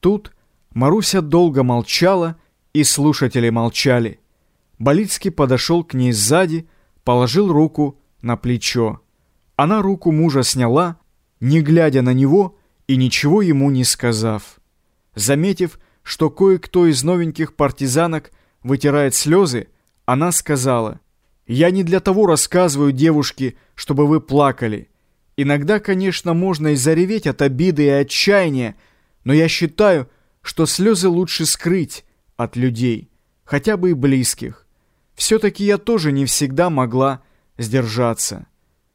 Тут Маруся долго молчала, и слушатели молчали. Болицкий подошел к ней сзади, положил руку на плечо. Она руку мужа сняла, не глядя на него и ничего ему не сказав. Заметив, что кое-кто из новеньких партизанок вытирает слезы, она сказала, «Я не для того рассказываю девушке, чтобы вы плакали. Иногда, конечно, можно и зареветь от обиды и отчаяния, но я считаю, что слезы лучше скрыть от людей, хотя бы и близких. Все-таки я тоже не всегда могла сдержаться.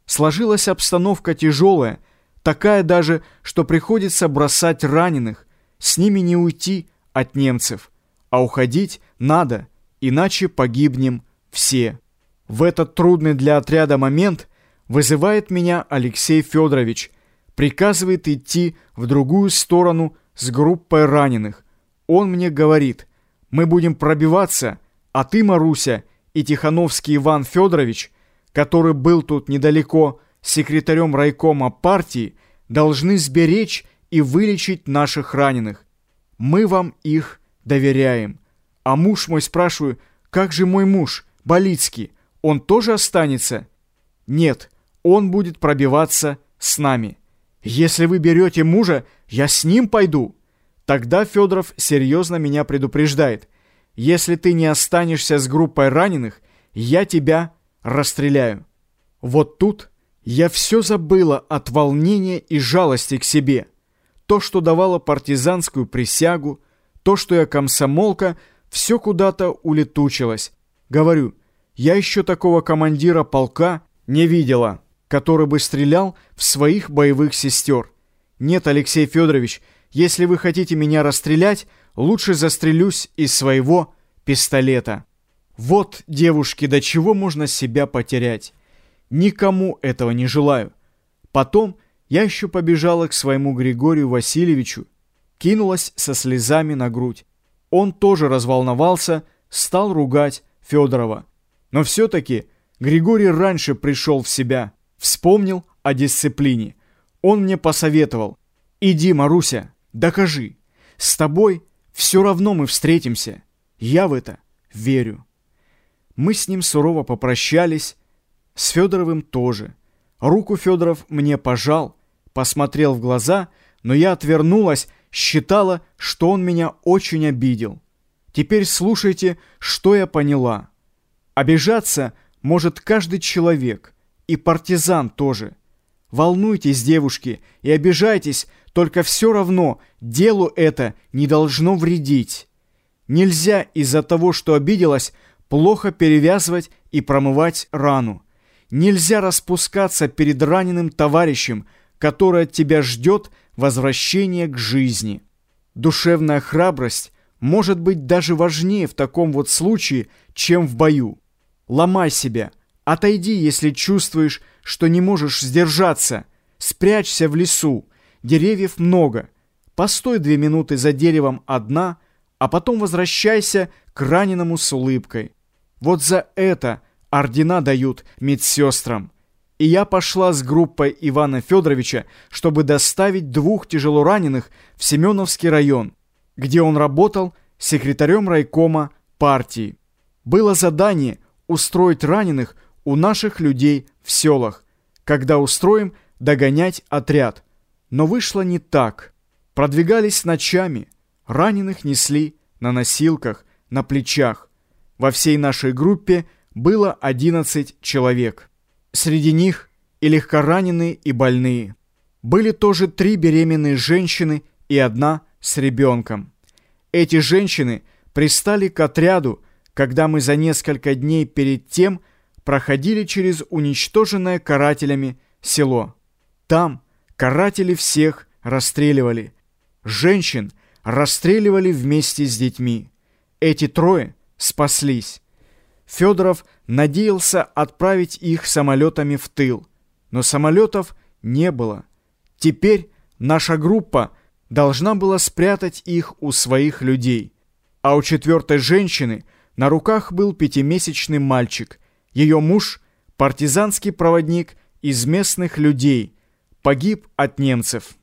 Сложилась обстановка тяжелая, такая даже, что приходится бросать раненых, с ними не уйти от немцев, а уходить надо, иначе погибнем все. В этот трудный для отряда момент вызывает меня Алексей Федорович, приказывает идти в другую сторону с группой раненых. Он мне говорит, мы будем пробиваться, а ты, Маруся, и Тихановский Иван Федорович, который был тут недалеко секретарем райкома партии, должны сберечь и вылечить наших раненых. Мы вам их доверяем. А муж мой, спрашиваю, как же мой муж, Болицкий, он тоже останется? Нет, он будет пробиваться с нами. Если вы берете мужа, я с ним пойду. Тогда Федоров серьезно меня предупреждает. Если ты не останешься с группой раненых, я тебя расстреляю. Вот тут я все забыла от волнения и жалости к себе. То, что давала партизанскую присягу, то, что я комсомолка, все куда-то улетучилось. Говорю, я еще такого командира полка не видела который бы стрелял в своих боевых сестер. Нет, Алексей Федорович, если вы хотите меня расстрелять, лучше застрелюсь из своего пистолета. Вот, девушки, до чего можно себя потерять. Никому этого не желаю. Потом я еще побежала к своему Григорию Васильевичу, кинулась со слезами на грудь. Он тоже разволновался, стал ругать Федорова. Но все-таки Григорий раньше пришел в себя. Вспомнил о дисциплине. Он мне посоветовал. «Иди, Маруся, докажи. С тобой все равно мы встретимся. Я в это верю». Мы с ним сурово попрощались, с Федоровым тоже. Руку Федоров мне пожал, посмотрел в глаза, но я отвернулась, считала, что он меня очень обидел. Теперь слушайте, что я поняла. Обижаться может каждый человек, и партизан тоже. Волнуйтесь, девушки, и обижайтесь, только все равно делу это не должно вредить. Нельзя из-за того, что обиделась, плохо перевязывать и промывать рану. Нельзя распускаться перед раненым товарищем, который от тебя ждет возвращения к жизни. Душевная храбрость может быть даже важнее в таком вот случае, чем в бою. Ломай себя – Отойди, если чувствуешь, что не можешь сдержаться. Спрячься в лесу. Деревьев много. Постой две минуты за деревом одна, а потом возвращайся к раненому с улыбкой. Вот за это ордена дают медсестрам. И я пошла с группой Ивана Федоровича, чтобы доставить двух тяжелораненых в Семеновский район, где он работал секретарем райкома партии. Было задание устроить раненых у наших людей в селах, когда устроим догонять отряд. Но вышло не так. Продвигались ночами, раненых несли на носилках, на плечах. Во всей нашей группе было 11 человек. Среди них и легкораненые, и больные. Были тоже три беременные женщины и одна с ребенком. Эти женщины пристали к отряду, когда мы за несколько дней перед тем – проходили через уничтоженное карателями село. Там каратели всех расстреливали. Женщин расстреливали вместе с детьми. Эти трое спаслись. Федоров надеялся отправить их самолетами в тыл, но самолетов не было. Теперь наша группа должна была спрятать их у своих людей. А у четвертой женщины на руках был пятимесячный мальчик – ее муж, партизанский проводник из местных людей, погиб от немцев.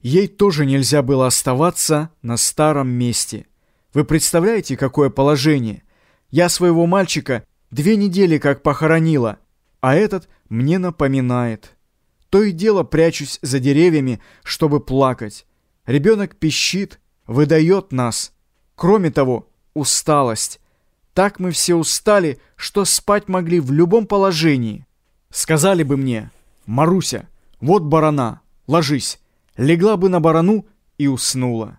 Ей тоже нельзя было оставаться на старом месте. Вы представляете, какое положение? Я своего мальчика две недели как похоронила, а этот мне напоминает. То и дело прячусь за деревьями, чтобы плакать. Ребенок пищит, выдает нас. Кроме того, усталость. Так мы все устали, что спать могли в любом положении. Сказали бы мне, Маруся, вот барана, ложись. Легла бы на барану и уснула.